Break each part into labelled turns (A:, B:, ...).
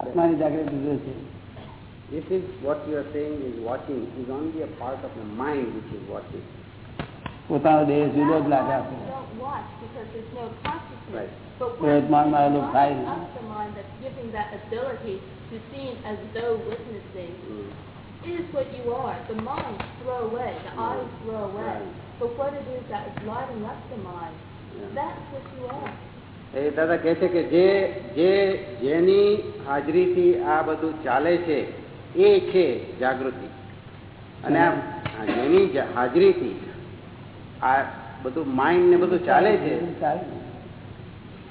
A: આત્માની જાગૃતિ જુદો છે
B: This is what you are saying is watching is only a part of the mind which is watching.
A: પોતાનો દેહ જુદો જ લાગે
C: You
A: આપણે
C: don't watch because there's no consciousness.
B: Right.
C: But
A: પ્રયત્નમાં
C: when
A: આવેલું
C: it's
A: થાય
C: not
A: ને.
C: up the mind that's giving that ability to see as though witnessing is what you are. The mind throw away, the eyes throw away.
B: Right.
C: But what it is that is lighting up the mind,
B: Yeah.
C: that's what you are.
B: એ દાદા કહે છે કે જે જે જેની હાજરીથી આ બધું ચાલે છે એ છે જાગૃતિ. અને આ જેની હાજરીથી આ બધું માઇન્ડ ને બધું ચાલે છે
A: ચાલે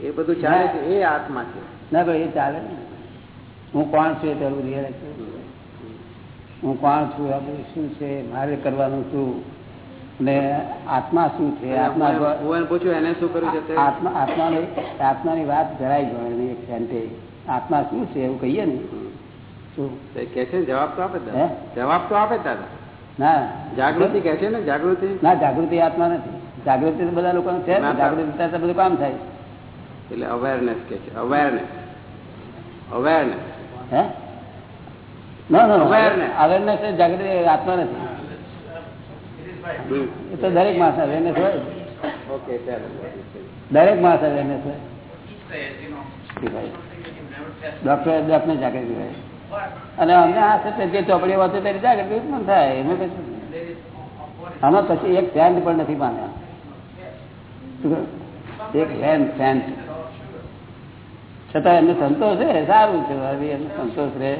B: એ બધું ચાલે છે એ આત્મા છે.
A: ના ભાઈ એ ચાલે ને. હું કોણ છું એ પેલું હું કોણ છું? આ બધું શું છે? મારે કરવાનું શું? ને આત્મા શું છે? આત્મા
B: પૂછ્યું એને શું કર્યું છે?
A: આત્મા આત્માની આત્માની વાત જરાય ગણે એક સેન્ટે આત્મા શું છે એવું કહીએ ને? શું?
B: કે છે ને જવાબ તો આપે જ દાદા.
A: હે?
B: જવાબ તો આપે દાદા.
A: ના.
B: જાગૃતિ છે ને જાગૃતિ?
A: ના જાગૃતિ આત્મા નથી. જાગૃતિ તો બધા લોકો છે ને. જાગૃતિ તો બધું કામ થાય.
B: એટલે અવેરનેસ કે છે. અવેરનેસ અવેરનેસ
A: હે? ના ના
B: Awareness.
A: અવેરનેસ જાગૃતિ આત્મા નથી. એ તો દરેક માણસ અવેરનેસ હોય
B: ઓકે
A: દરેક માણસ અવેરનેસ હોય. ડોક્ટર ડોક્ટર જાગૃતિ હોય અને અમને આ છે જે ચોપડી વાંચે તેની જાગૃતિ ઉત્પન્ન થાય એમાં કશું આમાં પછી એક સેન્ટ પણ નથી માન્યા એક ફેન સેન્ટ છતાં એમને સંતોષ છે સારું છે ભાઈ એમને સંતોષ રહે.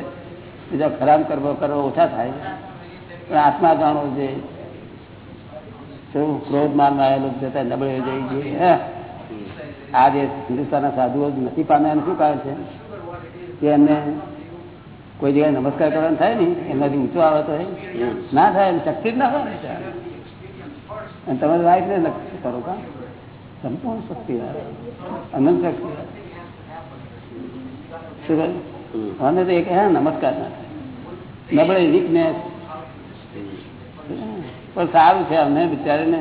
A: બીજા ખરાબ કરવો કરવો ઓછા થાય. પણ આત્મા જાણવો છે શું ક્રોધ માનમાં આવેલું જતા નબળે જઈ જોઈએ હે? આ જે હિન્દુસ્તાનના સાધુઓ નથી પામ્યા એનું શું કારણ છે? કે એમને કોઈ જગ્યાએ નમસ્કાર કરવાનું થાય ને એમનાથી ઊંચો આવે તો ના થાય એમ શક્તિ જ ના થાય અને તમારે રાઈટ ને નક્કી કરો કા? સંપૂર્ણ શક્તિ અનંત શક્તિ? અને તો એક હે નમસ્કાર ના થાય. નબળે વીકનેસ પણ સારું છે અમને બિચારે ને.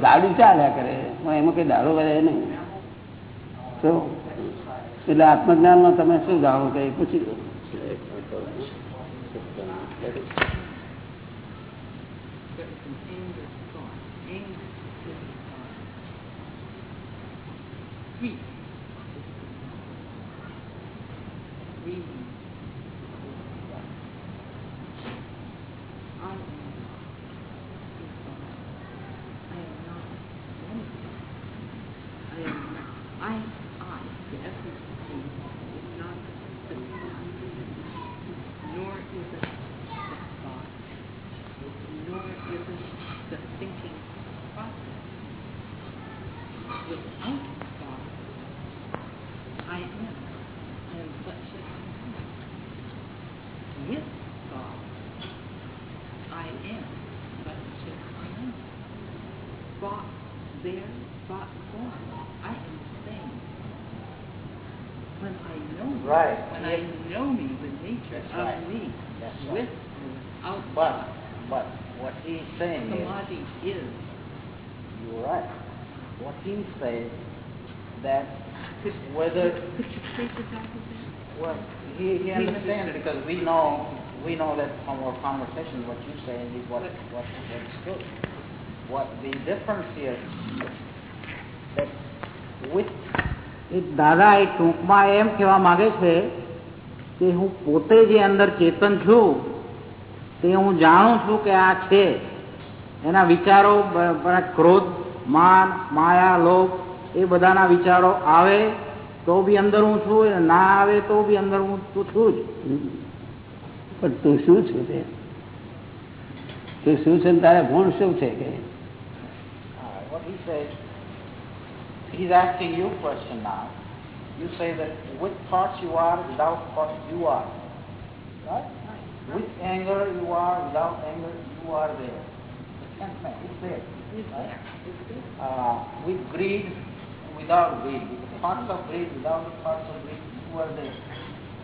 A: ગાડું ચાલ્યા કરે. પણ એમાં કઈ દાડો કરે નહીં. તો એટલે આત્મજ્ઞાનમાં તમે શું જાણો કે પૂછી દો
D: I, I,
E: well, he, he understands because we know we know that from our conversation what you're saying is what what what's good. What the difference here is that with
F: દાદા એ ટૂંકમાં એમ કહેવા માંગે છે કે હું પોતે જે અંદર ચેતન છું તે હું જાણું છું કે આ છે એના વિચારો ક્રોધ માન માયા લોભ એ બધાના વિચારો આવે તો બી અંદર હું છું ના આવે તો બી અંદર હું તું છું જ
A: પણ તું શું છું તે તું શું છે તારે ગુણ શું છે કે
E: uh, he's asking you a question now. You say that with thoughts you are, without thoughts you are. Right? With anger you are, without anger you are there. It's there. It's there. Right? Uh, with greed, without greed. With the thoughts of greed, without the thoughts of greed, who are there.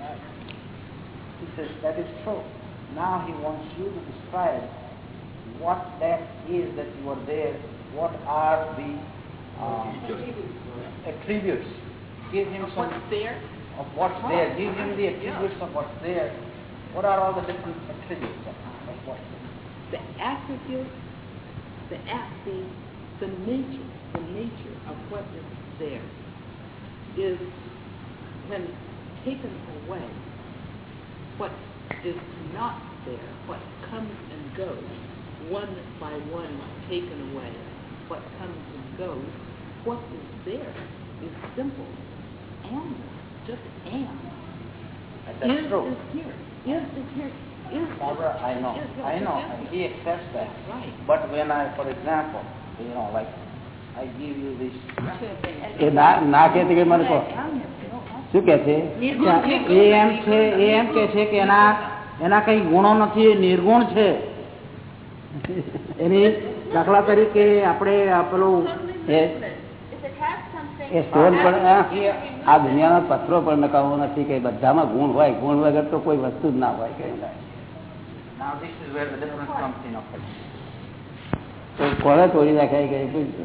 E: Right? He says that is true. Now he wants you to describe what that is that you are there, what are the um, attributes. Give him some,
D: What's there?
E: of what's there. Give him the attributes of what's there. What are all the different attributes of, of what's there?
D: The attributes, the at the the nature, the nature of what is there is when taken away, what is not there, what comes and goes, one by one taken away, what comes and goes, what is there is simple and just and.
E: And that's
D: is
E: true.
D: is here. Is is here. Is
E: Barbara, I know,
D: is,
E: I know, and he accepts that.
D: Right.
E: But when I, for example, you know, like,
A: એ ના ના કે કે મને કહો. શું કે છે?
F: એ એમ છે એ એમ કે છે કે એના એના કઈ ગુણો નથી નિર્ગુણ છે. એની દાખલા તરીકે આપણે આ પેલું
A: એ સ્ટોન પણ આ દુનિયાના દુનિયાનો પણ નકામો નથી કે બધામાં ગુણ હોય. ગુણ વગર તો કોઈ વસ્તુ જ ના હોય. કઈ ના
E: now this is where the difference comes in, okay.
A: તો કોણે તોડી નાખાય કે પૂછજો.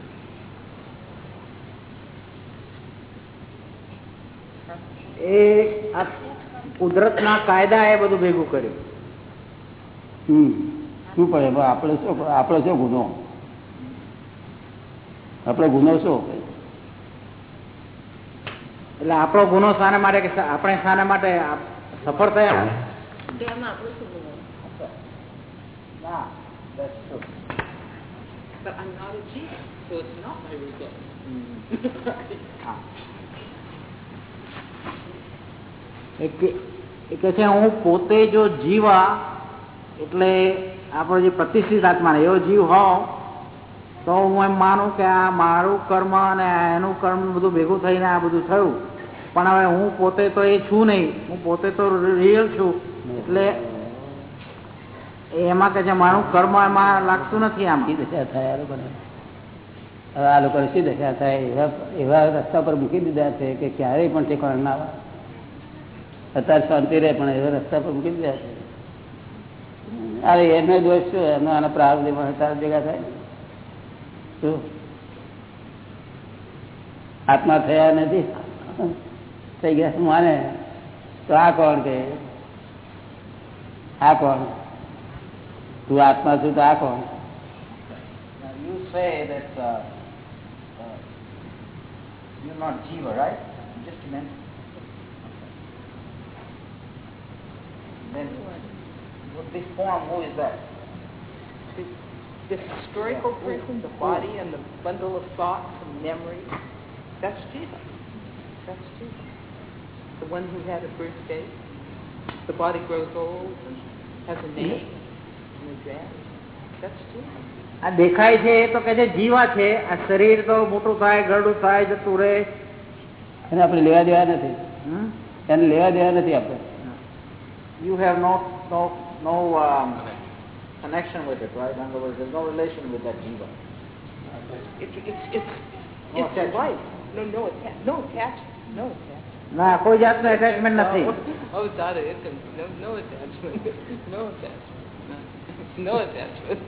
F: એ આ કુદરતના કાયદા એ બધું ભેગું કર્યું.
A: હમ. શું પડે પણ આપણે શું આપણો શું ગુનો? આપણો ગુનો શું
F: એટલે આપણો ગુનો શાના માટે કે આપણે શાના માટે સફળ થયા.
D: But I'm not a Jesus, so it's not my result.
F: હા. એ કે- છે, હું પોતે જો જીવા, એટલે આપણો જે પ્રતિષ્ઠિત આત્મા એવો જીવ હોઉં, તો હું એમ માનું કે આ મારું કર્મ અને એનું કર્મ બધું ભેગું થઈને આ બધું થયું. પણ હવે હું પોતે તો એ છું નહીં. હું પોતે તો રિયલ છું. એટલે એમાં કે છે, મારું કર્મ એમાં લાગતું નથી આમ.
A: દશા થાય આ લોકોને? હવે આ લોકોને શી દશા થાય? એવા એવા રસ્તા પર મૂકી દીધા છે કે ક્યારેય પણ ઠેકાણ ના આવે. અત્યારે શાંતિ રહે પણ એવા રસ્તા પર મૂકી દીધા અરે એનો દોષ શું એનો આના પ્રારંભમાં તાર ભેગા થાય. શું? આત્મા થયા નથી? થઈ ગયા માને. તો આ કોણ કે આ કોણ? તું આત્મા છું તો આ કોણ?
E: You say that you not જીવ right just Jiva, Then, with this form, who is that?
D: This, this historical person, the body and the bundle of thoughts and memories, that's Jesus. That's Jesus. The one who had a birthday. The body grows old and has a name and address. That's Jesus.
F: આ દેખાય છે એ તો કે છે જીવા છે આ શરીર તો મોટું થાય ગરડું થાય જતું રહે
A: એને આપણે લેવા દેવા નથી
F: હમ?
A: એને લેવા દેવા નથી આપણે
E: You have no no no um, connection with it, right? In other words, there's no relation with that Jiva.
D: It's, it's, it's,
E: No
D: it's
E: attachment.
D: life. No, no, atta- no attachment. No attachment.
F: ના કોઈ જાતનું attachment નથી
D: Oh, Dada, it can, no, no attachment. No attachment. No attachment.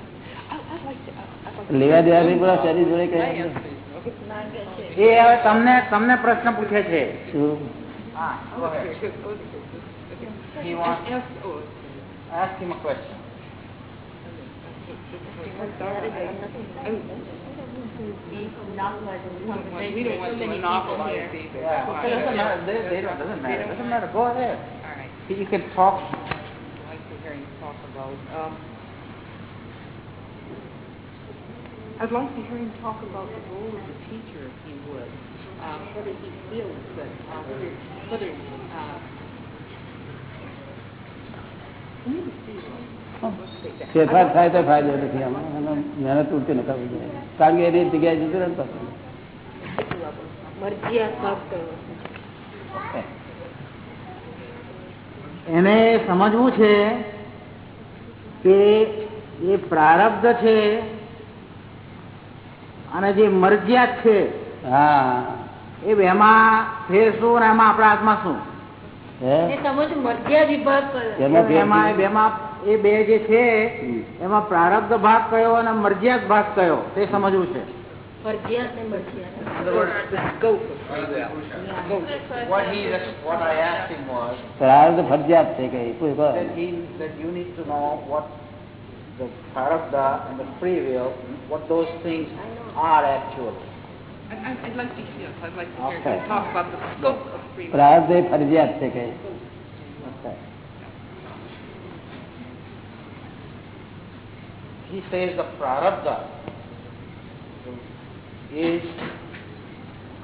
D: I, I'd like to, I- I'd like to.
A: લેવા દેવા નહીં પડે શરીર જોડે
D: My
A: કઈ
D: answer is no.
F: એ હવે તમને તમને પ્રશ્ન પૂછે છે
A: શું
E: Ah, go ahead. he wants-
D: Ask, oh,
E: Ask him a question.
D: we don't want to monopolize either.
E: Yeah,
D: All
E: it doesn't matter. They, they don't, doesn't matter. Doesn't matter. Go ahead.
D: right.
E: You can talk.
D: I'd like to hear you talk about, um, I'd like to hear him talk about the role of the teacher, if he would. Um, whether he feels that, uh, whether, whether, uh,
A: ફેરફાર થાય તો ફાયદો નથી આમાં. મહેનત ઉડતી જોઈએ. કારણ કે એની જગ્યાએ જતું રહે ને પાછું.
F: એને સમજવું છે કે એ પ્રારબ્ધ છે અને જે મરજિયાત છે
A: હા.
F: એ એમાં ફેર શું અને એમાં આપણા હાથમાં શું?
A: એમાં ફેર
F: એમાં એ બેમાં એ બે જે છે
A: હમ.
F: એમાં પ્રારબ્ધ ભાગ કયો અને મરજિયાત ભાગ કયો તે સમજવું છે
A: પ્રારબ્ધ ફરજિયાત છે કે
E: the prarabdha and the free will, what those things are actually.
D: I- I- I'd like to hear, I'd like to hear
E: Okay.
D: him talk about the scope of free will.
A: પ્રારબ્ધ એ ફરજિયાત છે કે
E: Okay. He says the prarabdha is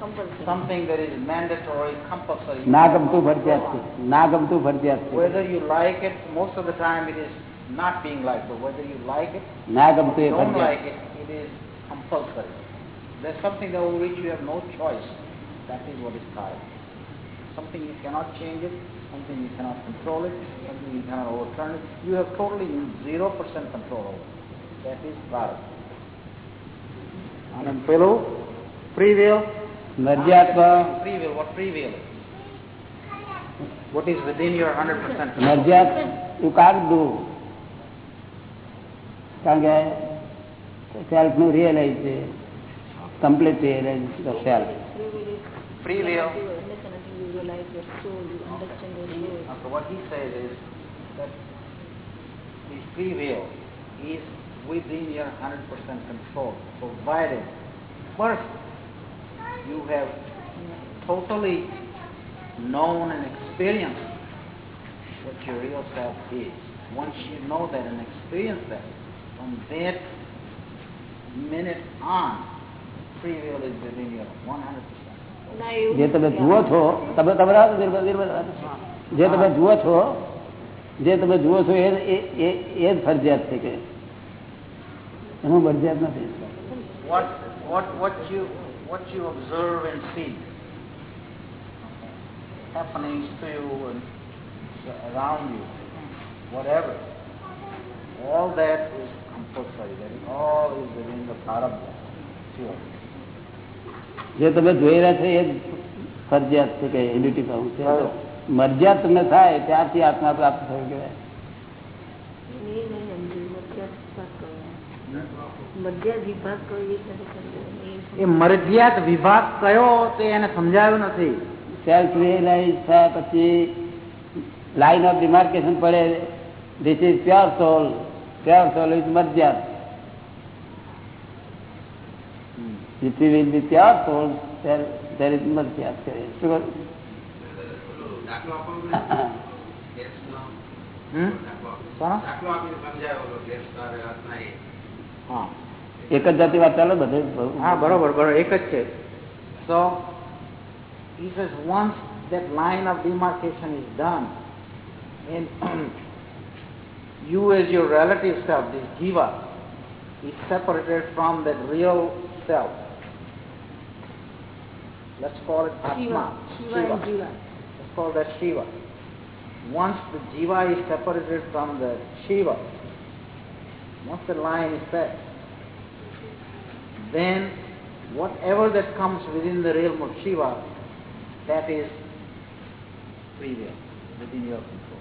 C: compulsory.
E: something that is mandatory, compulsory.
A: ના ગમતું ફરજિયાત છે ના ગમતું ફરજિયાત છે
E: Whether you like it, most of the time it is not being liked, but whether you like it,
A: ના ગમતું એ
E: don't
A: ફરજિયાત
E: like it, it is compulsory. There's something over which you have no choice. That is what is karma. Something you cannot change it, something you cannot control it, something you cannot overturn it. You have totally zero percent control over it. That is karma.
F: અને પેલું free will
A: મરજિયાતમાં
E: Free will, what free will is? What is within your 100% control?
A: મરજિયાત you can't do કારણ કે સેલ્ફનું realise છે completely arrange yourself.
E: Free will. What he says is that the free will is within your 100% control, provided first you have totally known and experienced what your real self is. Once you know that and experience that, from that minute on,
A: જે તમે જુઓ છો તમે તમે રાહ ધીરે ધીરે જે તમે જુઓ છો જે તમે જુઓ છો એ એ- એ એ જ ફરજિયાત છે કે એમાં ફરજિયાત નથી
E: what what what you observe and see happenings to you and around you, whatever, all that is compulsory. That all is within the prarabdha. Sure.
A: જે તમે જોઈ રહ્યા છો એ ફરજિયાત છે કે યુનિટી પાઉં છે. મરજિયાત તમને થાય ત્યારથી આત્મા પ્રાપ્ત થયું કહેવાય.
C: એ સમજ્યું વિભાગ કયો? મધ્ય વિભાગ કયો એ નથી સમજ્યું.
F: એ મરજિયાત વિભાગ કયો તે એને સમજાવ્યું નથી.
A: સેલ્ફ રિયલાઇઝ થયા પછી લાઈન ઓફ ડિમાર્કેશન પડે. This is pure soul pure soul is મરજિયાત. If you will be pure soul, there, there is મરજિયાત કરે શું કહ્યું?
B: દાખલો આપો ગેસનો
F: હમ? કોનો?
B: દાખલો આપીને સમજાયો ઓલો ગેસ તારે આત્મા એ
F: હા
A: એક જ જાતિ વાત ચાલે બધે
F: હા બરોબર બરોબર એક જ છે so he says once that line of demarcation is done and you as your relative self this jiva is separated from that real self let's call it atma
C: Shiva and Jiva.
F: let's call that shiva once the jiva is separated from the shiva once the line is set then whatever that comes within the realm of Shiva, that is free will, within your control.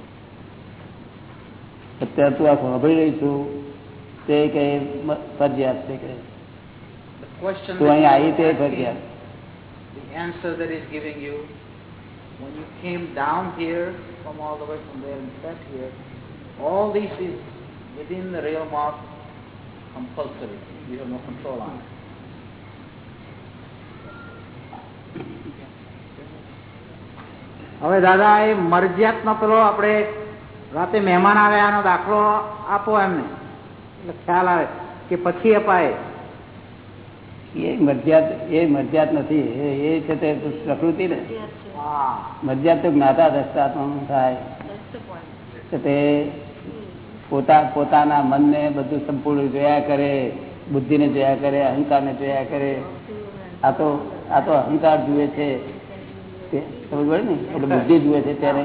A: અત્યારે તું આ સાંભળી રહી છું તે કે ફરજિયાત છે કે
E: The question
A: તું
E: that
A: અહીં
E: you
A: આવી
E: are
A: તે
E: asking,
A: ફરજિયાત
E: the answer that he's giving you, when you came down here from all the way from there and sat here, all this is within the realm of compulsory. You have no control on it.
F: હવે દાદા એ મરજિયાતનો પેલો આપણે રાતે મહેમાન આવે આનો દાખલો આપો એમને એટલે ખ્યાલ આવે કે પછી અપાય
A: એ મધ્યાત એ મધ્યાત નથી એ એ છે તે પ્રકૃતિ ને.
C: મધ્યાત.
A: તો જ્ઞાતા દ્રષ્ટાત્માનું થાય. તે પોતા પોતાના મનને બધું સંપૂર્ણ જોયા કરે બુદ્ધિને જોયા કરે અહંકારને જોયા કરે. આ તો આ તો અહંકાર જુએ છે. સમજ પડે ને? એટલે બુદ્ધિ જુએ છે ત્યારે.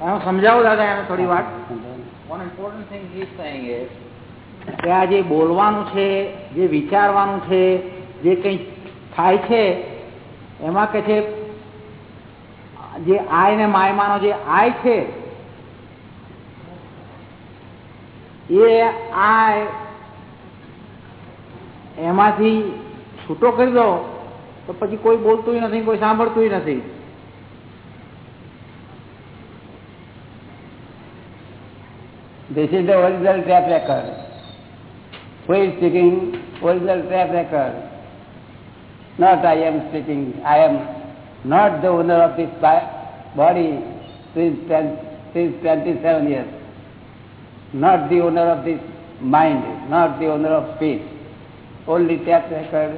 F: હું સમજાવું દાદા એને થોડી વાત. કે આ જે બોલવાનું છે જે વિચારવાનું છે જે કંઈ થાય છે એમાં કે છે જે આય ને માયમાનો જે આય છે એ આય એમાંથી છૂટો કરી દો તો પછી કોઈ બોલતું નથી કોઈ સાંભળતું નથી.
A: This is the original tape record. Who is speaking? Original tape record. Not I am speaking. I am not the owner of this body since, since 27 years. Not the owner of this mind. Not the owner of speech. Only tape record.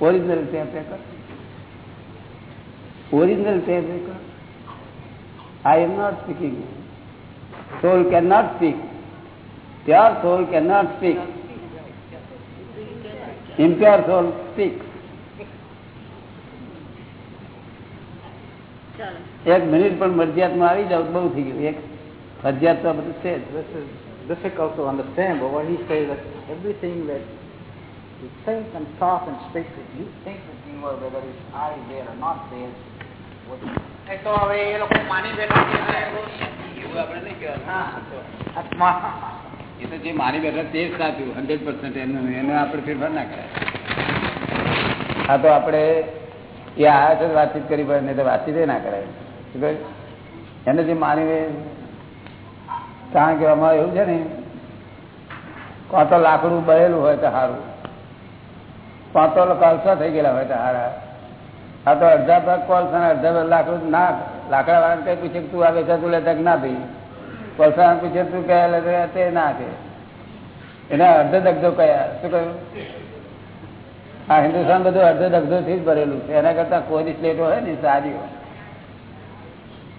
A: Original tape record. Original tape record. I am not speaking. Soul speak pure soul can not speak impure soul speak એક minute પણ મરજિયાતમાં આવી જાવ બહુ થઈ ગયું એક ફરજિયાત તો બધું છે જ.
F: This is difficult to understand, but what he says that everything that you think and talk and speak that you think that you are, whether it's I there or not there, what એ તો
A: જે મારી બેઠા તે સાચું hundred percent એનું એને આપણે ફેરફાર ના કરાય. હા તો આપણે એ આવ્યા છે વાતચીત કરી પડે, નહીં તો વાતચીત ના કરાય? એને જે માની કારણ કે અમારે એવું છે ને કાં તો લાકડું બળેલું હોય તો સારું કાં તો કોલસા થઈ ગયેલા હોય તો હારા. આ તો અડધા ભાગ કોલસા અડધા ભાગ લાકડું ના લાકડા વાળા કઈ પૂછે તું આ છે તું લેતા ના ભાઈ. કોલસા પૂછે તું કયા લેતા તે ના કે. એને અર્ધ દગધો કયા, શું કહ્યું? આ હિન્દુસ્તાન બધું અર્ધ દગધો થી જ ભરેલું છે. એના કરતા કોઈ સ્લેટો હોય ને સારી હોય.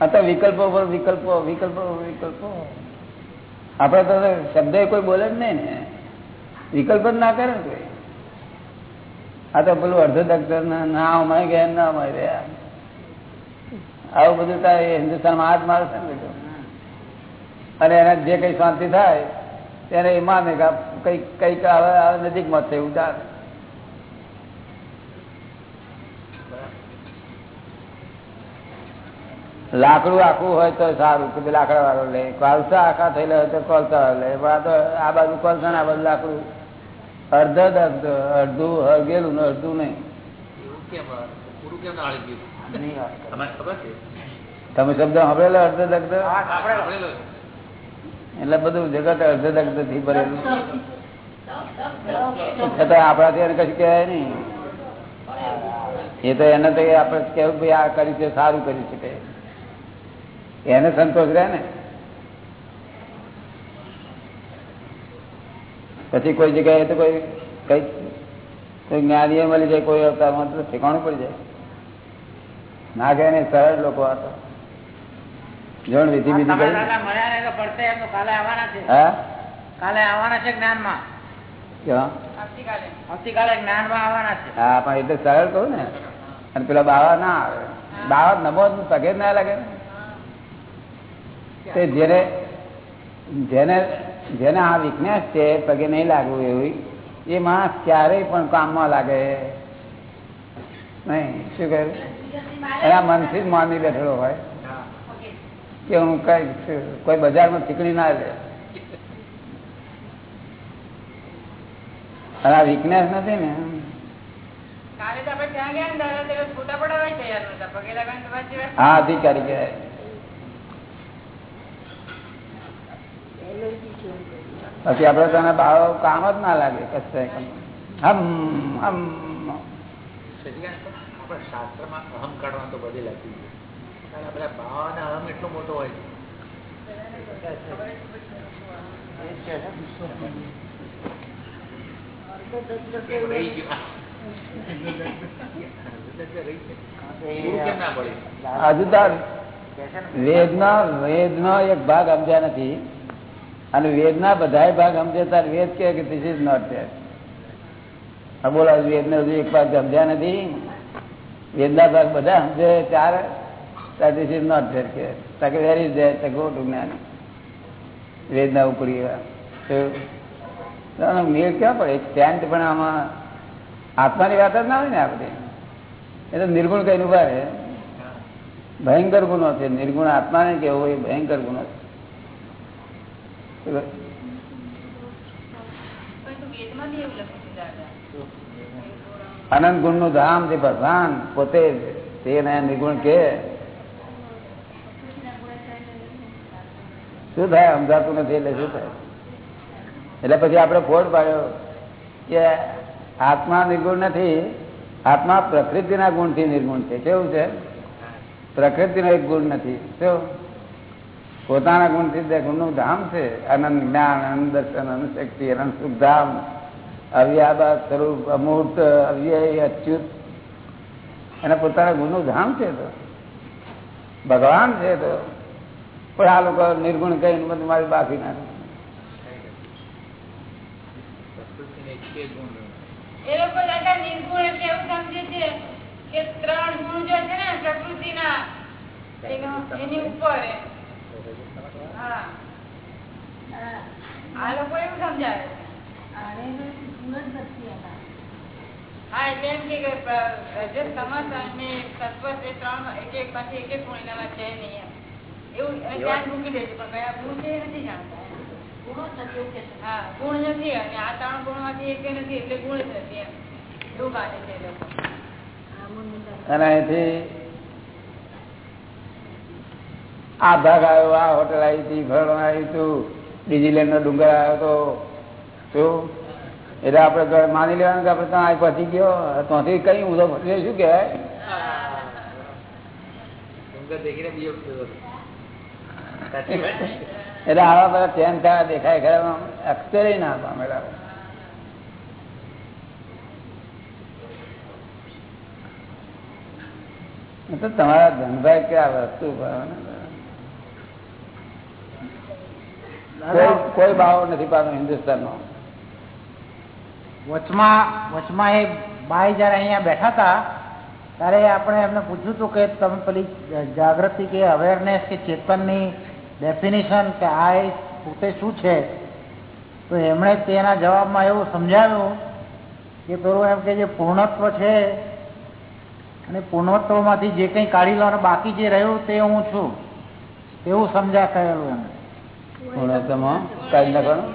A: આ તો વિકલ્પો પર વિકલ્પો વિકલ્પો વિકલ્પો. આપડે તો શબ્દ કોઈ બોલે જ નહીં ને. વિકલ્પ જ ના કરે કોઈ. આ તો પેલું અર્ધ દગધો ના અમારે ગયા ના અમારે રહ્યા આવું બધું થાય હિન્દુસ્તાનમાં હાથ બધું અને એને જે કઈ શાંતિ થાય, તેને એ માને કે આ કંઈક હવે નજીકમાં છે ચાલે લાકડું આખું હોય તો સારું, કે લાકડા વાળો લે. કોલસા આખા થયેલા હોય તો કોલસા લે. પણ આ તો આ બાજુ કોલસા ને આ બાજુ લાકડું. અડધો દર્દ અડધું હળગેલું ને અડધું નહીં. તમે શબ્દ સાંભળેલો અર્ધ દગ્ધ એટલે બધું જગત અર્ધ દગ્ધથી ભરેલું. છતાં આપણાથી એને કશું કહેવાય નહીં. એ તો એને તો આપણે કેવું ભાઈ આ કરી છે સારું કરી શકે એને સંતોષ રહે ને. પછી કોઈ જગ્યાએ તો કોઈ કઈ કોઈ જ્ઞાનીએ મળી જાય કોઈ અવતારમાં તો ઠેકાણું પડી જાય. ના કહે ને સરળ લોકો હતા જણ વિધિ વિધિ કરી.
F: દાદા મળ્યા ને તો પડશે એમ તો કાલે આવવાના છે.
A: હા?
F: કાલે આવવાના છે જ્ઞાનમાં.
A: ક્યાં?
F: આવતીકાલે. આવતીકાલે જ્ઞાનમાં આવવાના છે.
A: હા પણ એટલે સરળ કહું ને. અને પેલા બાવા ના આવે. બાવા નમો પગે ના લાગે તે જેને જેને જેને આ વીકનેસ છે પગે નહીં લાગવું એવી એ માણસ ક્યારેય પણ કામમાં લાગે. નહીં શું કહે એના મનથી જ માની બેઠેલો હોય. કે હું કઈ કોઈ બજારમાં ચીકણી ના લે. અને આ વીકનેસ નથી ને. હા અધિકારી કહેવાય પછી આપડે તને બાળો કામ જ ના લાગે કશે હમ હમ.
G: આપણા શાસ્ત્રમાં અહમ કાઢવા તો બધે લખ્યું છે કારણ કે આપણા ભાવના અહમ એટલો મોટો હોય છે.
A: વેદના વેદનો એક ભાગ સમજ્યા નથી. અને વેદના બધાય ભાગ સમજે તાર વેદ કે ધીસ ઇઝ નોટ ધેર આ બોલા વેદ ને હજુ એક ભાગ સમજ્યા નથી. વેદના ભાગ બધા સમજે, ચાર તાકે વેર ઇઝ ધેર તે ગો ટુ જ્ઞાન. વેદના ઉપરી મેળ ક્યાં પડે? સ્ટેન્ડ પણ આમાં આત્માની વાત જ ના હોય ને આપણે. એ તો નિર્ગુણ કઈ ઊભા રહે. ભયંકર ગુનો છે. નિર્ગુણ આત્માને કેવો એ ભયંકર ગુનો છે
H: પરંતુ વેદમાં બી એવું લખ્યું છે દાદા
A: અનંત ગુણનું ધામ તે ભગવાન. પોતે તેને નિર્ગુણ કે. શું થાય? સમજાતું નથી એટલે શું થાય? એટલે પછી આપણે ફોડ પાડ્યો કે આત્મા નિર્ગુણ નથી. આત્મા પ્રકૃતિના ગુણથી નિર્ગુણ છે. કેવું છે? પ્રકૃતિનો એક ગુણ નથી. કેવું પોતાના ગુણથી ગુણનું ધામ છે. અનંત જ્ઞાન, અનંત દર્શન, અનંત શક્તિ, અનંત સુખ ધામ. અવ્યાબાદ સ્વરૂપ અમૂર્ત અવ્યય અચ્યુત. એને પોતાના ગુણનું ધામ છે તો. ભગવાન છે તો. પણ આ લોકો નિર્ગુણ કહીને બધું મારી બાકી નાખે.
G: પ્રકૃતિને એકે ગુણ?
H: એ લોકો નિર્ગુણ એટલે એવું સમજે છે કે ત્રણ ગુણ જે છે ને પ્રકૃતિના ના એની ઉપર હા. આ લોકો એવું સમજાવે છે. હા એટલે એમ કે કે રજત તમસ અને સત્વ એ ત્રણ એક એક પાછી એક એક ગુણ છે નહીં એવું ધ્યાન મૂકી દે છે? પણ કયા ગુણ છે નથી જાણતા હા ગુણ નથી અને આ ત્રણ ગુણમાંથી એક નથી એટલે ગુણ જ નથી એમ. એવું માને છે લોકો.
A: અને અહીંથી આ ભાગ આવ્યો આ હોટલ આવી હતી ભરણ આવ્યું હતું ડિઝીલેન્ડ નો ડુંગર આવ્યો તો શું? એટલે આપડે માની લેવાનું કે આપડે ત્યાં પહોંચી ગયો. ત્યાંથી કઈ ઊંધો ફટી શું
G: છે.
A: એટલે આવા બધા ચેન થયા દેખાય ખરા અક્ષરે ના પામેલા તો તમારા ધનભાઈ કે આ વસ્તુ કોઈ કોઈ બાવો નથી પાડો હિન્દુસ્તાન નો
F: વચમાં વચમાં એ ભાઈ જયારે અહીંયા બેઠા હતા, ત્યારે આપણે એમને પૂછ્યું હતું કે તમે પેલી જાગૃતિ કે અવેરનેસ કે ચેતનની ડેફિનેશન કે આ એ પોતે શું છે? તો એમણે તેના જવાબમાં એવું સમજાવ્યું કે પેલું એમ કે જે પૂર્ણત્વ છે અને પૂર્ણત્વમાંથી જે કંઈ કાઢી લો બાકી જે રહ્યું તે હું છું. એવું સમજા કહેલું એમ
A: પૂર્ણત્વમાં કાઢી નાખવાનું?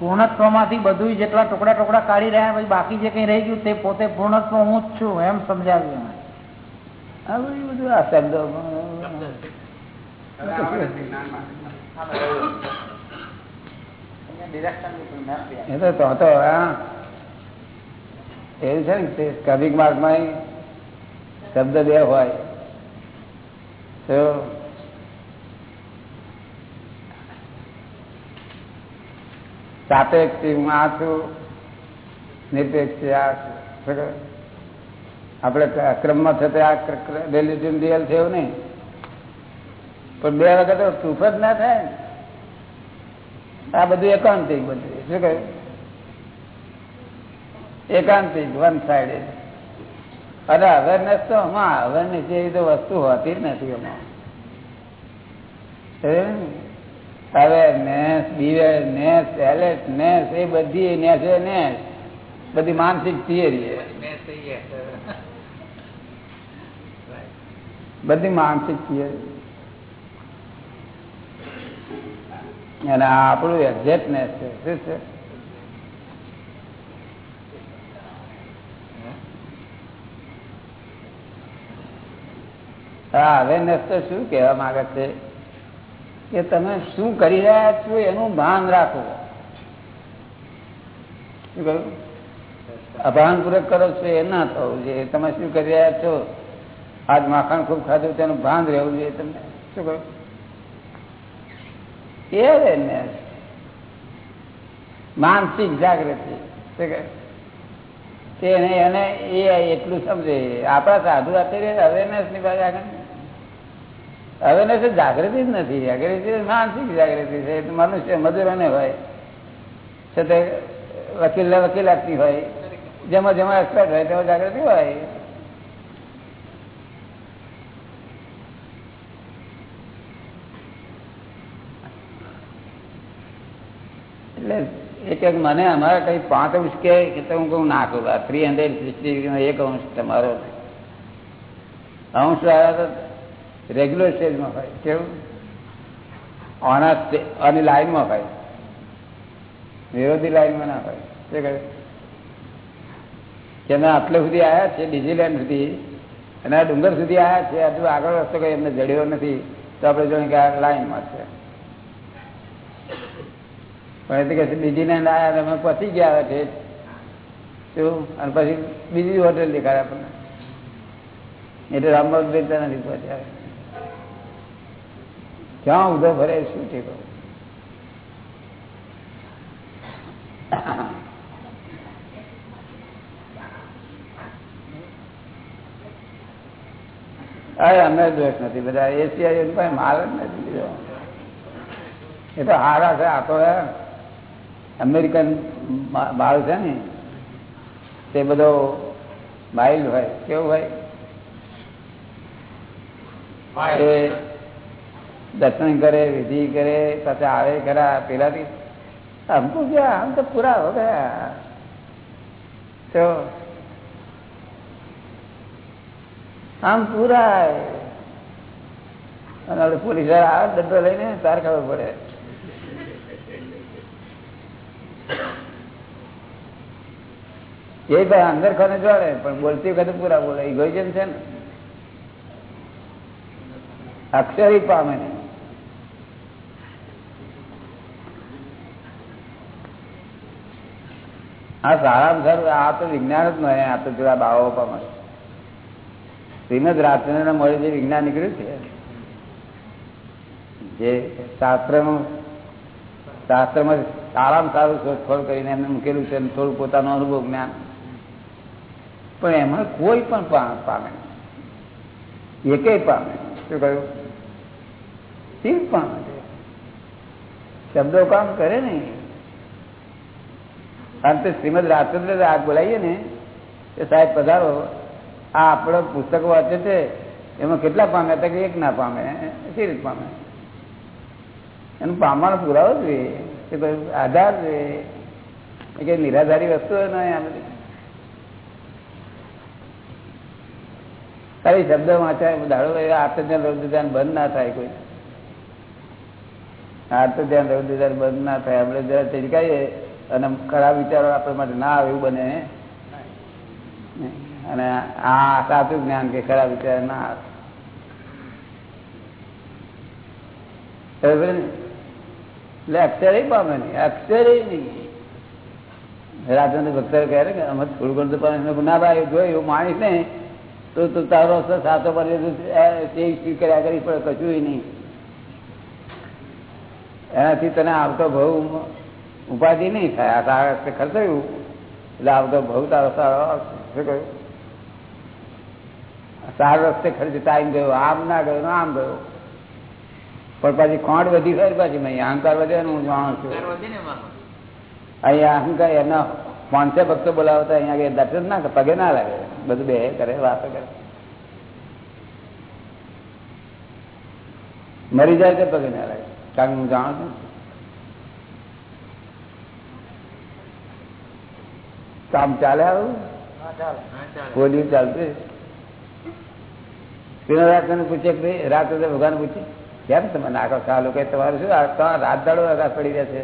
F: પૂર્ણત્વમાંથી બધું જેટલા ટુકડા ટુકડા કાઢી રહ્યા, પછી બાકી જે કઈ રહી ગયું તે પોતે પૂર્ણત્વ હું જ છું, એમ સમજાવ્યું
A: એ તો તો એવું છે ને કવિક કવિક માર્ગમાં શબ્દ બે હોય. તો સાપેક્ષી હું આ છું. નિરપેક્ષ આ આપણે ક્રમમાં થતા આ રિલેટિવ રિયલ થયું નહીં. પણ બે વખત પ્રૂફ જ ના થાય આ બધું એકાંતિક બધું શું કહ્યું એકાંતિક વન સાઈડ અને અવેરનેસ તો આમાં અવેરનેસ જેવી તો વસ્તુ હોતી જ નથી એમાં. એલર્ટનેસ એ બધી નેસ એ નેસ. બધી માનસિક થિયરી બધી માનસિક થિયરી અને આ આપણું એક્ઝેક્ટનેસ છે. શું છે? હા અવેરનેસ તો શું કહેવા માંગે છે? કે તમે શું કરી રહ્યા છો એનું ભાન રાખો. શું કહ્યું? અભાનપૂર્વક કરો છો એ ના થવું જોઈએ. તમે શું કરી રહ્યા છો? આજ માખણ ખૂબ ખાધું તેનું ભાન રહેવું જોઈએ તમને. શું કહ્યું? એ અવેરનેસ માનસિક જાગૃતિ. શું કહે? તેને એને એ એટલું સમજે. આપણા સાધુ અત્યારે અવેરનેસની પાસે આગળ અવેરનેસ એ જાગૃતિ જ નથી. જાગૃતિ માનસિક જાગૃતિ છે. તો મનુષ્ય મજૂરોને હોય. છતાં વકીલ વકીલાતની હોય. જેમાં જેમાં એક્સપર્ટ હોય તેમાં જાગૃતિ હોય. એટલે એ કે મને અમારે કઈ પાંચ અંશ કે તો હું કહું, ના કહું. થ્રી હંડ્રેડ સિક્સટી એક અંશ તમારો અંશ આવ્યા તો રેગ્યુલર સ્ટેજમાં હોય. કેવું? આના આની લાઈનમાં હોય. વિરોધી લાઈનમાં ના હોય. શું કહે? કે આટલે સુધી આવ્યા છે, ડિઝીલેન્ડ સુધી. અને આ ડુંગર સુધી આવ્યા છે. હજુ આગળ રસ્તો કઈ એમને જડ્યો નથી. તો આપણે જોઈએ કે આ લાઈનમાં છે. પણ એટલે કે ડિઝીલેન્ડ આવ્યા અમે પહોંચી ગયા છે શું? અને પછી બીજી હોટેલ દેખાડે આપણને. એટલે રામબાગ દેતા નથી પહોંચ્યા. ક્યાં ઉધો ભરે શું છે કહું અરે અમે દોષ નથી બધા એશિયા પાસે માલ જ નથી લીધો એ તો હારા છે આ તો હે અમેરિકન મા- માલ છે ને તે બધો માઇલ હોય કેવું હોય એ દર્શન કરે, વિધિ કરે પાસે આવે ખરા પેલાથી હમકો ગયા, આમ તો પૂરા હો ગયા. તો આમ પૂરા અને પોલીસ આવે દંડો લઈને, તાર ખબર પડે. એ ભાઈ અંદર ખોને જોડે, પણ બોલતી વખતે પૂરા બોલે. ઇગોઇઝમ છે ને. અક્ષરી પામે નહીં આ સારામાં સારું આ તો વિજ્ઞાન જ નહીં આ તો જોડા બાવો મળે. શ્રીમદ રાજચંદ્ર મળે જે વિજ્ઞાન નીકળ્યું છે. જે શાસ્ત્રનું, શાસ્ત્રમાં સારામાં સારું શોધખોળ કરીને એમને મૂકેલું છે થોડું પોતાનું અનુભવ જ્ઞાન. પણ એમાં કોઈ પણ પામે એકે પામે શું કહ્યું? શિવ પામે. શબ્દો કામ કરે ને અને કે શ્રીમદ રાજચંદ્ર આ બોલાવીએ ને, એ સાહેબ પધારો. આ આપણો પુસ્તકો વાંચે છે, એમાં કેટલા પામે? હતા કે એક ના પામે. કઈ રીતે પામે? એનું પામવાનો પુરાવો જોઈએ. કે આધાર જોઈએ. કે નિરાધારી વસ્તુ નહીં આ બધી. ખાલી શબ્દ વાંચાય દાડો રૌદ્ર ધ્યાન બંધ ના થાય કોઈ. રૌદ્ર ધ્યાન બંધ ના થાય. આપણે જરા ચીડકાઈએ અને ખરાબ વિચારો આપણા માટે ના આવે એવું બને. અને આ સાચું જ્ઞાન કે ખરાબ વિચાર ના આવે. એટલે અક્ષરે પામે નહીં, અક્ષરે નહીં. રાજેન્દ્ર ભક્ત કહે ને કે અમે થોડું ઘણું તો પામે. ના ભાઈ, જો એવું માણીશ ને તો તું તારો સાચો પડે તે કરી, પણ કશું નહીં. એનાથી તને આવતો બહુ ઉપાધિ નહીં થાય. આ તારા રસ્તે ખર્ચાયું એટલે આવતો બહુ તારો સારો શું કહ્યું સારા રસ્તે ખર્ચે ટાઈમ ગયો. આમ ના ગયો ને આમ ગયો. પણ પાછી ખોટ વધી ગઈ પાછી મેં. અહંકાર વધે ને હું જાણું છું. અહીંયા અહંકાર એના પાંચસો ભક્તો બોલાવતા અહીંયા દર્શન ના પગે ના લાગે. બધું બે કરે વાતો કરે. મરી જાય તો પગે ના લાગે. કારણ હું જાણું છું. કામ ચાલે આવું?
E: હા
A: ચાલતું પેલો રાત્રે પૂછે કે ભાઈ રાત્રે ભગવાન પૂછે કેમ તમે નાખો? ચાલુ કે તમારું શું? આ રાત દાડો આઘાત પડી રહ્યા છે.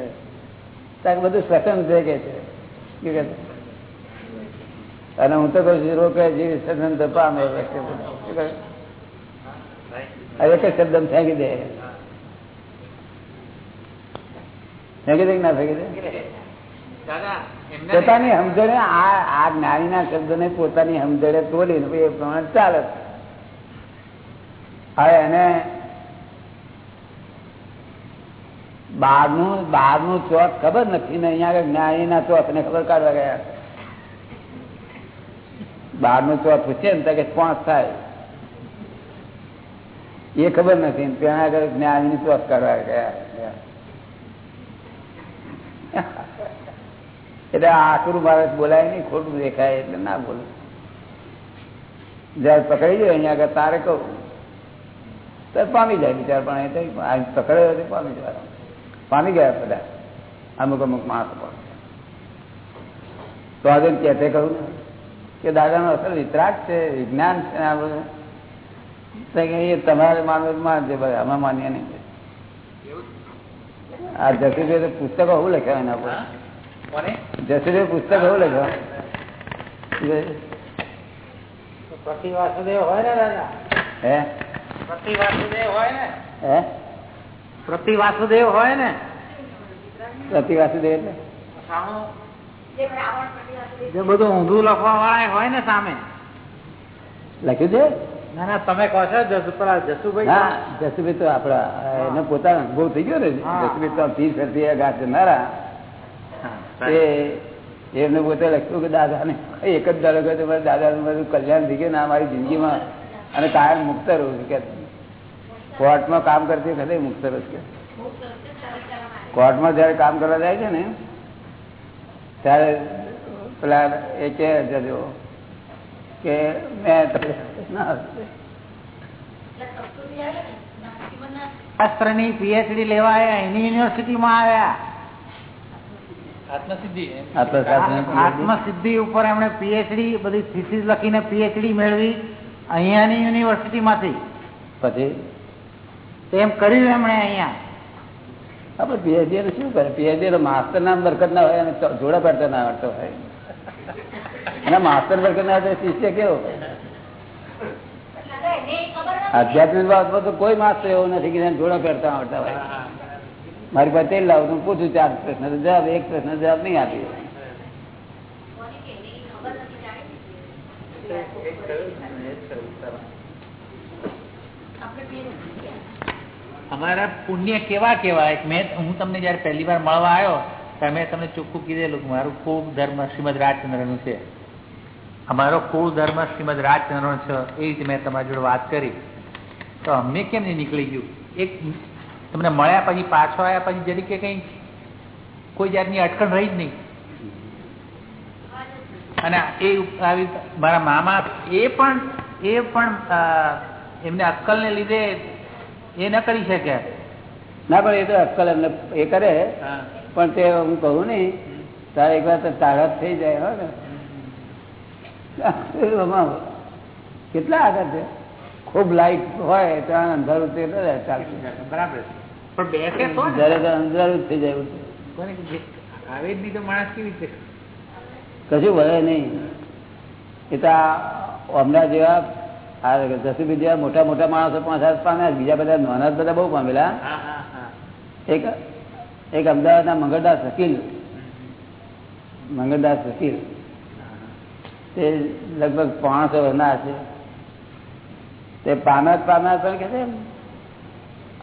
A: ત્યાં બધું સ્વસન છે ગયા છે? શું કે અને હું તો કહું છું રોકે જેવી તો પામે. એક શબ્દ ફેંકી દે. ફેંકી દે કે ના ફેંકી દે?
G: દાદા
A: પોતાની સમજણે આ આ જ્ઞાનીના શબ્દને પોતાની સમજણે પછી એ પ્રમાણે ચાલે હવે એને બહારનું બહારનું ચોક ખબર નથી ને અહીંયા આગળ જ્ઞાનીના ચોક ને ખબર કાઢવા ગયા બહારનું ચોક પૂછે ને કે પાંચ થાય. એ ખબર નથી ને ત્યાં આગળ જ્ઞાની ચોક કાઢવા ગયા. એટલે આકરું મારે બોલાય નહીં ખોટું દેખાય એટલે ના બોલું. જયારે પકડી જાય અહીંયા આગળ તારે કહું. તો પામી જાય બિચાર પણ એ આ પકડ્યો તો પામી જવા પામી ગયા બધા. અમુક અમુક માણસો પણ તો આજે કે કહું કે દાદાનો અસર વિતરાગ છે વિજ્ઞાન છે આ બધું. એ તમારે માનવું માનજે ભાઈ અમે માનીએ નહીં. આ જતી પુસ્તકો હું લખ્યા એના પર જસુભાઈ પુસ્તક એવું લખ્યા
F: પ્રતિ વાસુદેવ હોય ને દાદા?
A: હે?
F: પ્રતિ વાસુદેવ હોય ને?
A: હે?
F: પ્રતિ વાસુદેવ હોય ને?
A: પ્રતિવાસી એટલે?
F: જે બધું ઊંધું લખવા વાળા હોય ને સામે.
A: લખ્યું છે?
F: ના ના તમે કહો છો જસુભાઈ
A: હા જસુભાઈ તો આપડા એને પોતાનો અનુભવ થઈ ગયો ને. જસુભાઈ તો જનારા એ એમને પોતે લખ્યું કે દાદાને એક જ દાડો કહ્યું દાદા નું બધું કલ્યાણ થઈ ગયું ને મારી જિંદગીમાં. અને કાયમ મુક્ત રહું કે કોર્ટમાં કામ કરતી વખતે મુક્ત રહું કે કોર્ટમાં જયારે કામ કરવા જાય છે ને, ત્યારે પેલા એ કે જજો કે મેં
F: શાસ્ત્રની પીએચડી લેવા આવ્યા એની યુનિવર્સિટીમાં આવ્યા
G: આત્મસિદ્ધિ
F: ઉપર એમણે પીએચડી બધી થીસીસ લખીને પીએચડી મેળવી અહીંયાની યુનિવર્સિટીમાંથી.
A: પછી?
F: તેમ કર્યું એમણે અહીંયા.
A: આપણે પીએચડી નું શું કરે? પીએચડી માસ્ટર નામ બરકત ના હોય અને જોડા પડતા ના આવડતો હોય. અને માસ્ટર બરકત ના હોય શિષ્ય કેવો? આધ્યાત્મિક બાબતમાં તો કોઈ માસ્ટર એવો નથી કે જોડા પહેરતા આવડતા હોય. મારી પાસે તેલ લાવું પૂછું ચાર પ્રશ્ન જવાબ, એક પ્રશ્ન જવાબ નહીં આપી
G: અમારા પુણ્ય કેવા કેવાય મેં હું તમને જયારે પહેલી વાર મળવા આવ્યો, ત્યારે મેં તમને ચોખ્ખું કીધેલું મારું ખૂબ ધર્મ શ્રીમદ રાજચંદ્રનું છે. અમારો કુળ ધર્મ શ્રીમદ રાજચંદ્રનો છે, એ રીતે મેં તમારી જોડે વાત કરી. તો અમને કેમ નહીં નીકળી ગયું? એક તમને મળ્યા પછી પાછો આવ્યા પછી જરી કે કઈ કોઈ જાતની અટકણ રહી જ નહીં. અને એ આવી મારા મામા એ પણ એ પણ એમને અક્કલને લીધે એ ન કરી શકે
A: ના પણ એ તો અક્કલ એમને એ કરે. પણ તે હું કહું નહીં તારે એક વાર તો તારત થઈ જાય હો ને. કેટલા આગળ છે? ખૂબ લાઈટ હોય ત્યાં અંધારું તે ન ચાલતું.
G: બરાબર છે. પણ બેસે.
A: અંધારું થઈ જાય એવું છે.
G: કોને કે જે આવે જ નહીં તો માણસ કેવી રીતે?
A: કશું વળે નહીં. એ તો હમણાં જેવા આ જસુભી જેવા મોટા મોટા માણસો પાંચ પામ્યા બીજા બધા નાના બધા બહુ પામેલા. એક એક અમદાવાદના મંગળદાસ વકીલ. મંગળદાસ વકીલ. તે લગભગ પાંચસો વર્ષના છે. તે પામ્યા જ પામ્યા પણ કે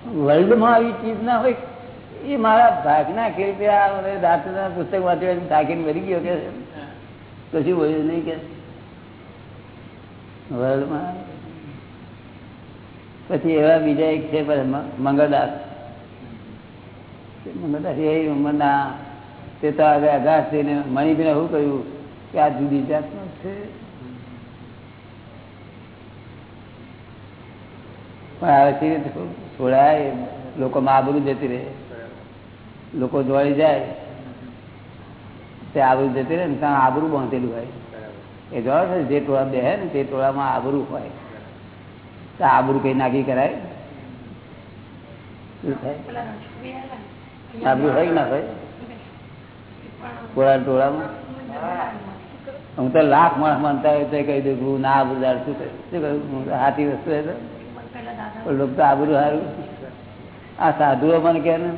A: વર્લ્ડમાં આવી ચીજ ના હોય, એ મારા ભાગના કે દાંતના પુસ્તક વાંચી થાકીને મરી ગયો કે કશું બોલ્યું નહીં કે. વર્લ્ડમાં પછી એવા બીજા એક છે મંગળદાસ. મંગળદાસ એ ઉંમરના, તે તો આગળ અઘાસ થઈને મણિભાઈ શું કહ્યું કે આ જુદી જાતનો છે. પણ આવે છે છોડાય, લોકો આબરું જતી રહે. લોકો જોડી જાય, તે આબરું જતી રહે ને ત્યાં આબરું બાંધેલું હોય. એ જોડે છે, જે ટોળા બેહે ને તે ટોળામાં આબરું હોય. તો આબરું કઈ નાખી કરાય? આબરું આબરૂ હોય ના હોય? ટોળા ટોળામાં? હું તો લાખ માણસ માનતા હોય તો કહી દઉં ના આબરૂદાર શું કહ્યું? શું કહ્યું હાથી વસ્તુ હોય તો. લોકો તો આબરું સારું આ સાધુઓ મને કે ને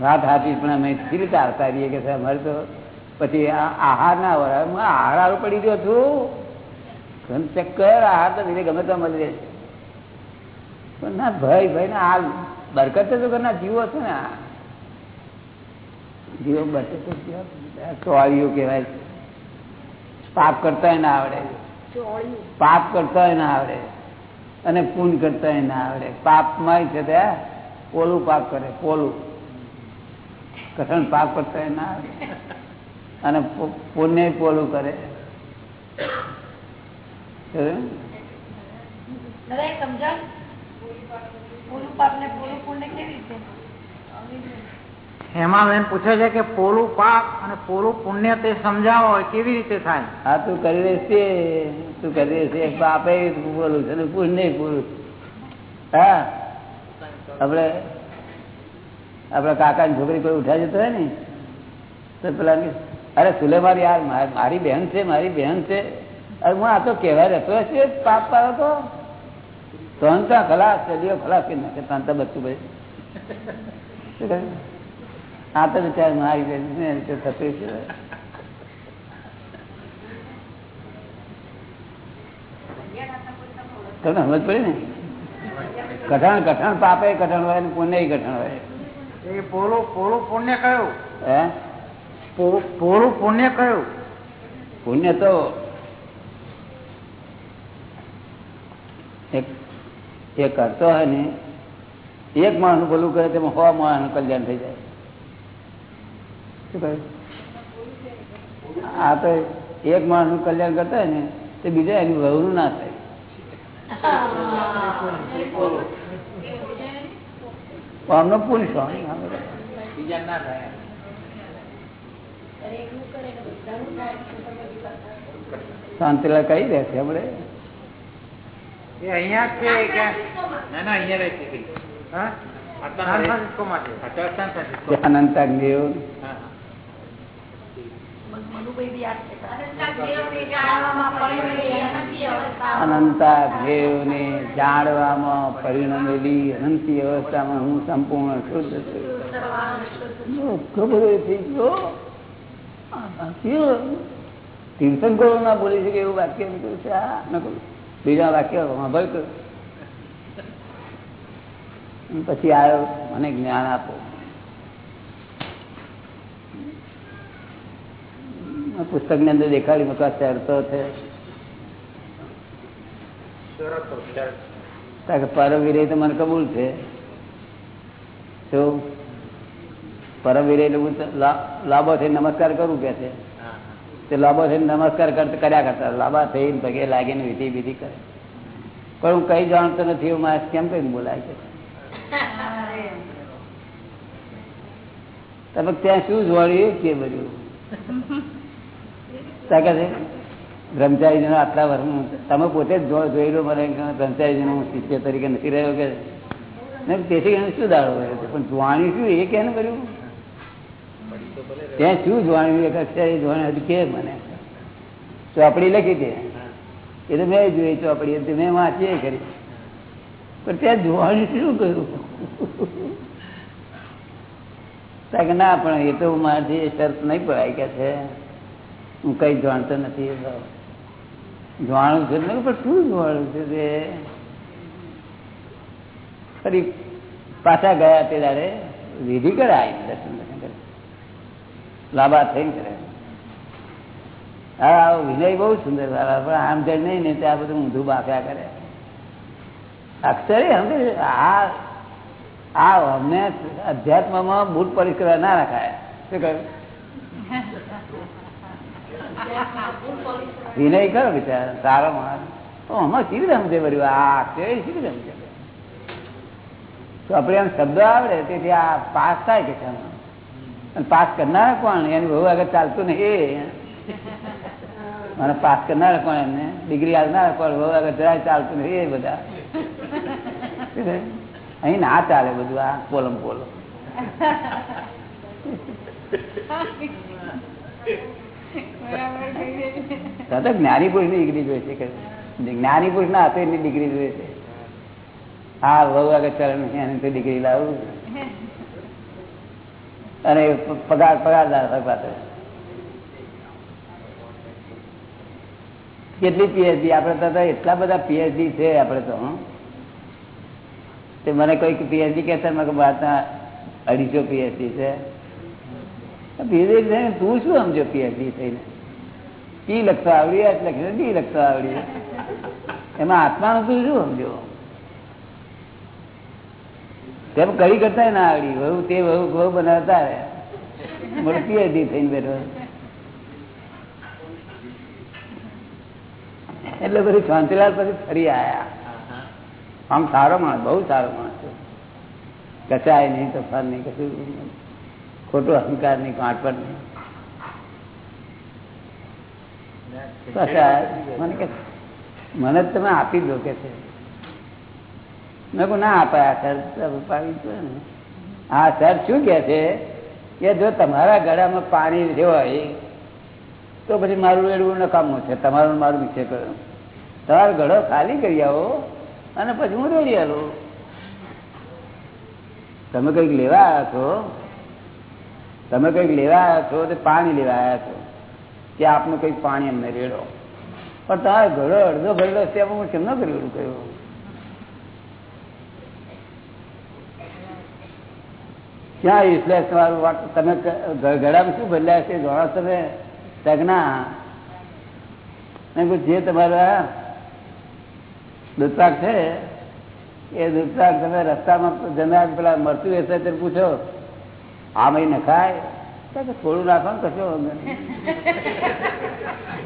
A: વાત હાથી પણ અમે સી રીતે આવતા રહીએ? કે સાહેબ અમારે તો પછી આહાર ના હોય. આહાર હારું પડી ગયો છું. ચક્કર આહાર તો બીજે ગમે તો મળી રહે પણ ના ભાઈ ભાઈ ના આ બરકત તો ઘરના જીવો છે ને જીવો બરકત ચોળીઓ કહેવાય પાપ કરતા ના આવડે. પાપ કરતા ના આવડે. અને પૂન કરતા ના આવડે. પાપમાં છે ત્યાં પોલું પાપ કરે, પોલું. કઠણ પાપ કરતા ના આવડે. અને પુણ્ય પોલું કરે?
I: સમજાવ? પોલું પાપ ને પોલું પુણ્ય કેવી રીતે?
F: હેમાબેન પૂછે છે કે પોલું પાપ અને પોલું પુણ્ય તે સમજાવો કેવી રીતે થાય?
A: હા, તું કરી રહીશ છે તું કરી રહીશ તે. પાપે બોલું છે પુણ્ય પૂરું હા? આપણે, આપણા કાકાની છોકરી કોઈ ઉઠાઈ જતો હોય ને, તો પેલા અરે સુલે મારી યાર મારી બહેન છે, મારી બહેન છે. અરે હું આ તો કહેવાય રહેતો હશે પાપ પાડો તો. તંતા ખલાસ ચલીઓ ખલાસ કરી નાખે તંતા બચ્ચું ભાઈ. શું કહે? આ તો વિચાર મારી બહેન છે એ થતું છે તમને સમજ પડી ને? કઠણ કઠણ પાપે કઠણ હોય ને પુણ્ય કઠણ હોય.
F: એ પોલું પોલું પુણ્ય કયું?
A: હે?
F: પોલું પુણ્ય કયું?
A: પુણ્ય તો એ કરતો હોય ને એક માણસ ભલું કરે તેમાં સો માણસ કલ્યાણ થઈ જાય. શું કહ્યું આ તો એક માણસનું કલ્યાણ કરતા હોય ને તે બીજા એની વહુનું ના થાય. આમનો સ્વામી
G: બીજા ના થાય.
A: શાંતિલા કઈ રહે છે આપણે.
F: એ અહીંયા છે કે
G: ના અહીંયા રહે છે.
F: હા?
C: અનંતી
A: અનંતા દેવને જાણવામાં સંપૂર્ણ શુદ્ધ છું. ખબર થઈ ગયો તીર્થંકરો ના બોલી શકે એવું વાક્ય નીકળ્યું છે, આ નકરું બીજા વાક્ય પછી આવ્યો મને જ્ઞાન આપો. પુસ્તકની અંદર દેખાડી મૂકવા શરતો છે. પરમ તો મને કબૂલ છે. શું? પરમ હું લાભો થઈને નમસ્કાર કરું કે છે? તે લાભો થઈને નમસ્કાર કર્યા કરતા લાભા થઈને પગે લાગીને વિધિ વિધિ કરે. પણ હું કઈ જાણતો નથી એવું મારે કેમ કઈ બોલાય છે? તમે ત્યાં શું જોડ્યું કે બધું? તાકાત છે? બ્રહ્મચારીજીનો આટલા વર્ષ તમે પોતે જ જો- જોયેલું મને બ્રહ્મચારી જનો હું શિષ્ય તરીકે નથી રહ્યો કે તેથી એને શું દાડો રહ્યો પણ જોવાનું શું એ કેને કર્યું? ત્યાં શું જોવાનું એક અક્ષર જોવાનું હતું કે મને? ચોપડી લખી દે એ તો મેં જોઈ ચોપડી હતી મેં વાંચીએ કરી. પણ ત્યાં જોવાનું શું કર્યું? ના, પણ એ તો મારાથી શરત નહીં પડાય કે છે. હું કઈ જાણતો નથી. જાણું છું ને, પણ શું જાણું છે તે? ફરી પાછા ગયા તે દાડે વિધિ કરાય, દર્શન લાભા થઈને કરે. હા, વિનય બહુ સુંદર વાળા, પણ આમ જણ નહીં ને ત્યાં બધું ઊંધું બાફ્યા કરે. અક્ષરે અમે આ આ અમને અધ્યાત્મમાં બુટ પરિક્રમા ના રખાય. શું કહ્યું? વિનય કરો બિચાર સારો માણસ. આમાં શી રીતે સમજે ભર્યું આ અક્ષરે શી રીતે સમજે? તો આપણે આમ શબ્દો આવડે, તેથી આ પાસ થાય કે અને પાસ કરનાર કોણ? એની બહુ આગળ ચાલતું નહીં એ. મને પાસ કરનાર કોણ એમને? ડિગ્રી આવનાર કોણ? બહુ આગળ જરાય ચાલતું નહીં એ બધા. અહીં ના ચાલે બધું આ પોલમ પોલો તો જ્ઞાની પુરુષની ડિગ્રી જોઈએ છે જ્ઞાની પુરુષ ના હાથે એની ડિગ્રી જોઈએ છે. હા, બહુ આગળ ચરણ એની ડિગ્રી લાવું. અને પગાર પગારદાર પાસે કેટલી પીએચડી આપણે તો એટલા બધા પીએચડી છે આપણે તો તે મને કોઈક પીએચડી કે છે મેં બારના અઢીસો પીએચડી છે. પીએચડી તું શું સમજો પીએચડી થઈને? ઈ લખતા આવડી એચ લખી ડી લખતા આવડી. એમાં આત્માનું શું શું સમજો? તેમ કઈ કરતા ના આવડી. વહુ તે વહુ વહુ બનાવતા મળતી હતી થઈને બેઠો. એટલે પછી શાંતિલાલ પછી ફરી આવ્યા આમ સારો માણસ, બહુ સારો માણસ કચાય નહીં તફાર નહીં, કશું ખોટો અહંકાર નહીં કાંટપટ નહીં. મને કે તમે આપી દો કે છે. મેં કહું ના અપાયા સર અપાવી ને. હા, સર શું કે છે? કે જો તમારા ગળામાં પાણી હોય તો પછી મારું એડવું નકામું છે તમારું મારું મિક્સર કરો. તમારો ગળો ખાલી કરી આવો અને પછી હું રેડી આવું તમે કંઈક લેવા આવ્યા છો? તમે કંઈક લેવા આવ્યા છો? તો પાણી લેવા આવ્યા છો? કે આપનું કઈ પાણી અમને રેડો. પણ તારે ઘડો અડધો ભરેલો છે હું કેમ ન કર્યું કહ્યું ક્યાં ઇસલેસ વાળું તમે ગળામાં શું બદલાય છે? જાણો તમે, તગના. જે તમારા દૂધપાક છે, એ દૂધપાક તમે રસ્તામાં જનાર પેલા મરતું હશે તે પૂછો, આ મહી નખાય થોડું નાખો ને કશો વાંધો નહીં.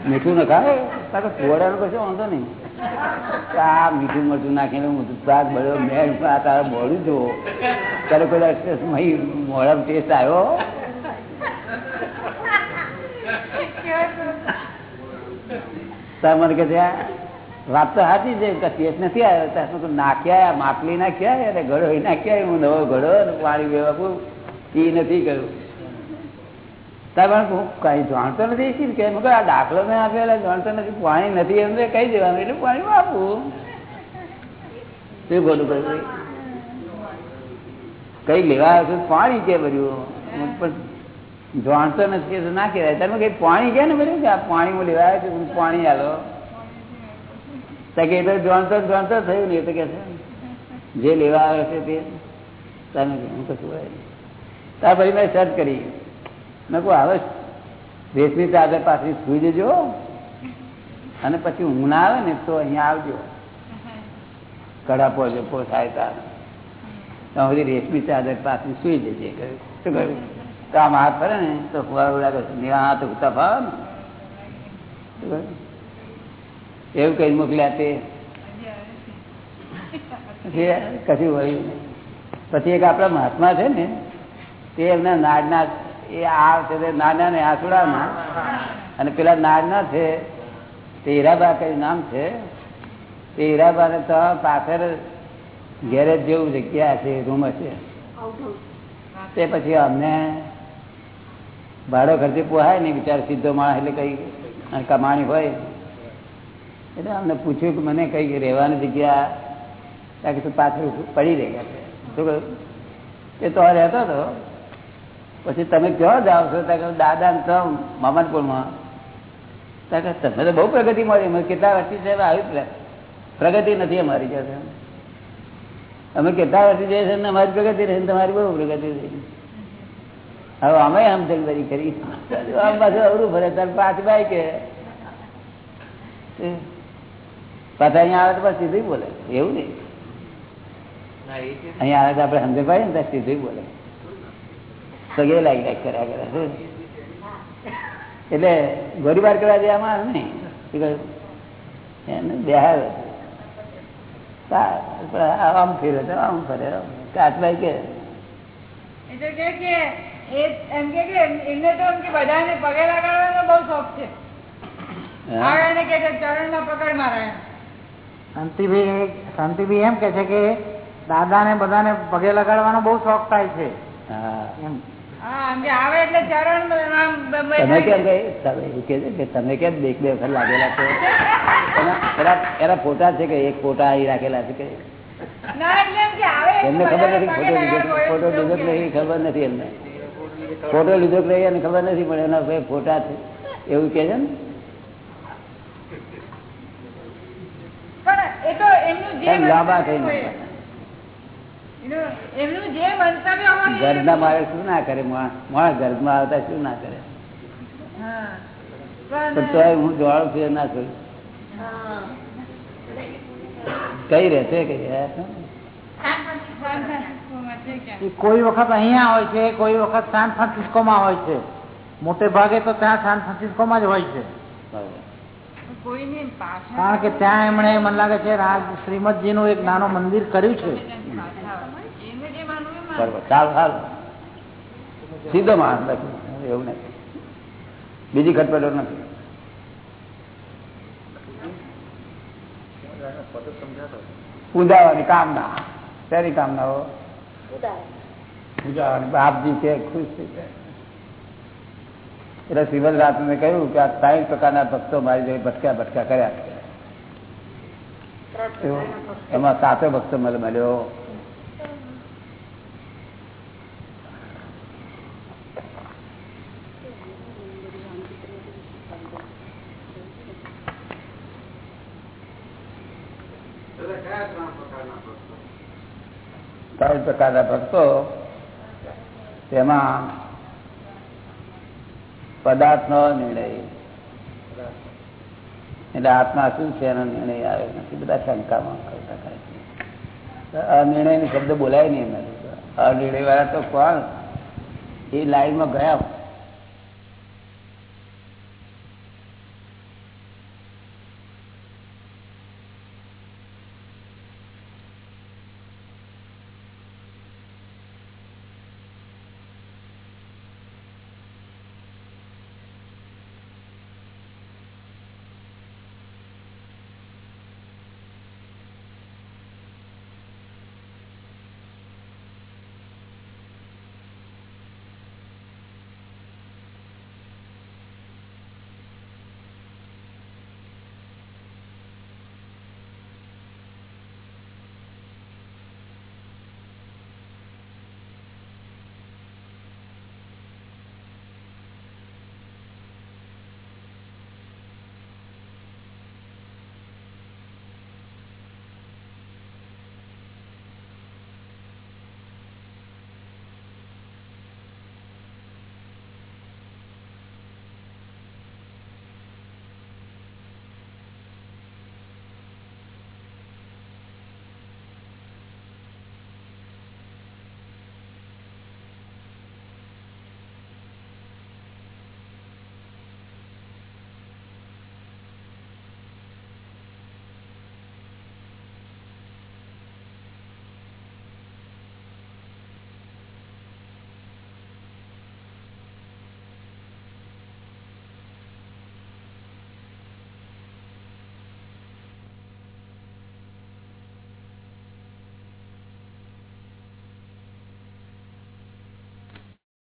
A: મીઠું નખાવે તાકે થોડાનું કશો વાંધો નહીં. આ મીઠું મરચું નાખીને હું દૂધપાક બળ્યો મેં આ તારા મોડું જુઓ. ત્યારે કોઈ મોડા ટેસ્ટ આવ્યો. તાર મને કે વાત તો સાચી છે ટેસ્ટ નથી આવ્યો. ત્યાં નાખ્યા માટલી નાખ્યા અને ઘડો નાખ્યા હું નવો ઘડો પાણી વેવાપું એ નથી કર્યું. તાર હું કઈ જાણતો નથી શું કે આ દાખલો મેં આપેલા જાણતો નથી. પાણી નથી એમ કહી દેવાનું? એટલે પાણી આપવું શું બોલું કહ્યું કઈ લેવા આવ્યો પાણી કે ભર્યું? પણ જાણતો નથી તો ના કહેવાય. તમે કઈ પાણી કે ને ભર્યું કે? આ પાણી હું લેવા આવ્યો છું પાણી આલો. કે તો જાણતો જાણતો થયું ને એ તો કે જે લેવા આવે છે તે. તમે હું કશું તાર પછી મેં સર્ચ કરી. મેં કહું હવે રેશમી ચાદર પાછી સુઈ જજો. અને પછી ઊંઘ ના આવે ને તો અહીંયા આવજો. કડા પહોંચો પોસાય ત્યાં સુધી રેશમી ચાદર પાછી સુઈ જજે. શું કહ્યું? તો આમ હાથ ફરે ને, તો ફુવારો લાગે નિવા હાથ ઉગતા ફાવે ને? એવું કઈ મોકલ્યા તે. કશું હોય નહીં. પછી એક આપણા મહાત્મા છે ને, તે એમના નાડના એ આ છે નાના ને આસુડાના અને પેલા નાના છે તે હીરાબા કઈ નામ છે? તે હીરાબા ને તો પાછળ ગેરેજ જેવું જગ્યા છે રૂમ હશે. તે પછી અમને ભાડો ખર્ચે પોહાય ને બિચાર સીધો માણસ એટલે કઈ કમાણી હોય. એટલે અમને પૂછ્યું કે મને કઈ રહેવાની જગ્યા પાછળ પડી રહી. ગયા છે શું એ તો રહેતો હતો પછી તમે ક્યાં જાઓ છો? દાદા ને માં મામદપુરમાં ત્યાં તમે તો બહુ પ્રગતિ મળી. કેટલા વર્ષથી છે આવી પ્રગતિ નથી અમારી કે અમે કેટલા વર્ષથી જઈએ છીએ અમારી પ્રગતિ રહી તમારી બહુ પ્રગતિ થઈ હવે અમે આમ જગદરી કરી. આમ પાછું અવરું ભરે તાર પાંચ ભાઈ કે. પાછા અહીંયા આવે તો પછી સીધું બોલે. એવું નહીં. અહીંયા આવે તો આપણે સમજે પાડીએ ને ત્યાં સીધું બોલે. સગે લાગી લાગ કર્યા કરે શું? એટલે ગોળીબાર કરવા જેવામાં આવે નહીં એને બેહાર આમ ફેરે તો આમ ફરે કાચભાઈ કે
H: એ તો કે કે એ એમ કે કે એમને તો એમ કે બધાને પગે લગાડવાનો બહુ શોખ છે.
A: હા?
H: આ કે છે ચરણમાં પકડ મારે. એમ.
F: શાંતિભાઈ શાંતિભાઈ એમ કે છે કે દાદાને બધાને પગે લગાડવાનો બહુ શોખ થાય છે. એમ.
A: તમે કેમ બે વખત લાગેલા છો? એના ફોટા છે કે એક ફોટા અહીં રાખેલા છે કે? એમને ખબર નથી ફોટો લીધો ફોટો લીધો નહીં ખબર નથી એમને. ફોટો લીધો નહીં એને ખબર નથી પણ એના ભાઈ ફોટા છે. એવું કે છે ને? લાંબા થઈને ગર્ભના મારે શું ના કરે? માણસ માણસ આવતા શું ના કરે? પણ હું ના છું કઈ રહેશે કઈ
F: કોઈ વખત અહીંયા હોય છે કોઈ વખત સાન ફ્રાન્સિસ્કોમાં હોય છે. મોટે ભાગે તો ત્યાં સાન ફ્રાન્સિસ્કોમાં જ હોય છે. કારણ કે ત્યાં એમણે મને લાગે છે રાજ શ્રીમદજીનું એક નાનું મંદિર કર્યું છે
H: પાછા આવે. એમને જે માનવું એ માનવું.
A: બરોબર. ચાલ ચાલ સીધો માણસ લખ્યું એવું નથી બીજી ખટપટો નથી. પૂજાવાની કામના. તેની કામનાઓ પૂજાવાની બાપજી કે ખુશ થઈ જાય. એટલે શ્રીમદ રાત્રે કહ્યું કે આ સાઈઠ પ્રકારના ભક્તો મારી જોડે ભટક્યા ભટક્યા કર્યા એમાં સાતો ભક્તો મને મળ્યો
B: એટલે કયા ત્રણ પ્રકારના ભક્તો
A: પ્રકારના ભક્તો તેમાં પદાર્થનો નિર્ણય. એટલે આત્મા શું છે એનો નિર્ણય આવે નથી. બધા શંકામાં કરતા કરે છે. અનિર્ણય શબ્દ બોલાય નહીં અનિર્ણય વાળા તો કોણ? એ લાઈનમાં ગયા